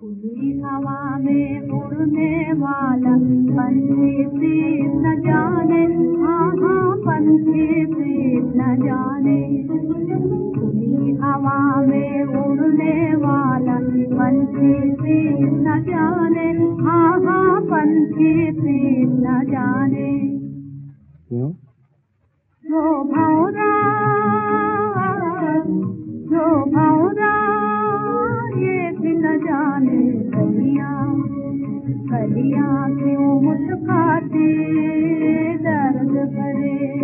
खुली हवा में उड़ने वाला पंछी प्रीत न जाने हाँ हाँ पंछी प्रीत न जाने। खुली हवा में उड़ने वाला पंछी प्रीत न जाने। हाँ हाँ पंछी प्रीत न जाने। क्यों? जो भौरा जो भौरा ये भी न जाने कलिया कलिया क्यों मुस्काती? दर्द भरे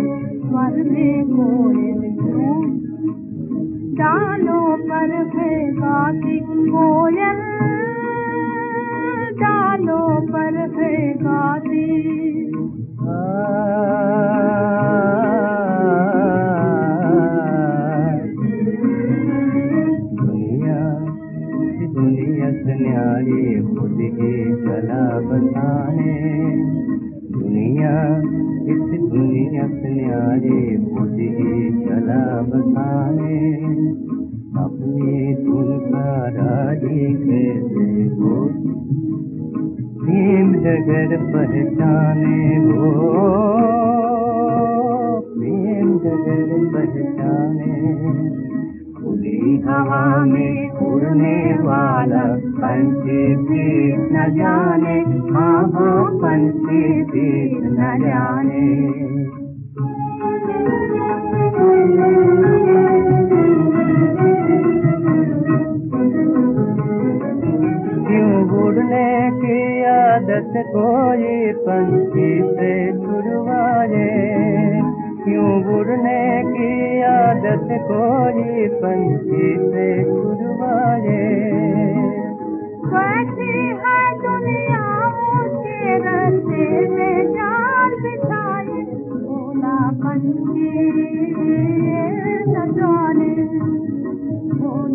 मरने कोयल क्यों? डालों पर है गाती दुनिया से न्यारी खुद ही चला बताने दुनिया, इस दुनिया से न्यारी खुद ही चला बताने अपनी धुन का राज़ी कैसे हो? प्रेम जगत पहचाने हो। हवा में उड़ने वाला पंछी भी न जाने हाँ हाँ पंछी भी न जाने उड़ने की आदत कोई पंछी से छुड़वाए क्यों उड़ने की आदत कोई पंछी से छुड़वाए?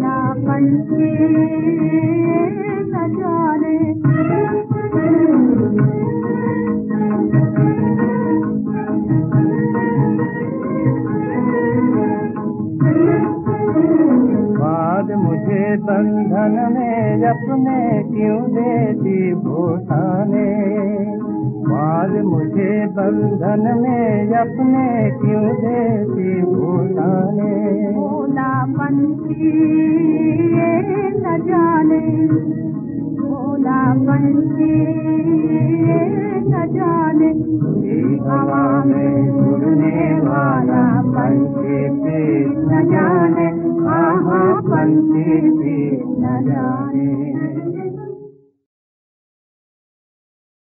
है पंछी न बंधन में अपने क्यों देती भूसाने माल मुझे बंधन में अपने क्यों देती भूसाने भोलापंथी न जाने। भोलापंथी न जाने। हवा भी न जाने।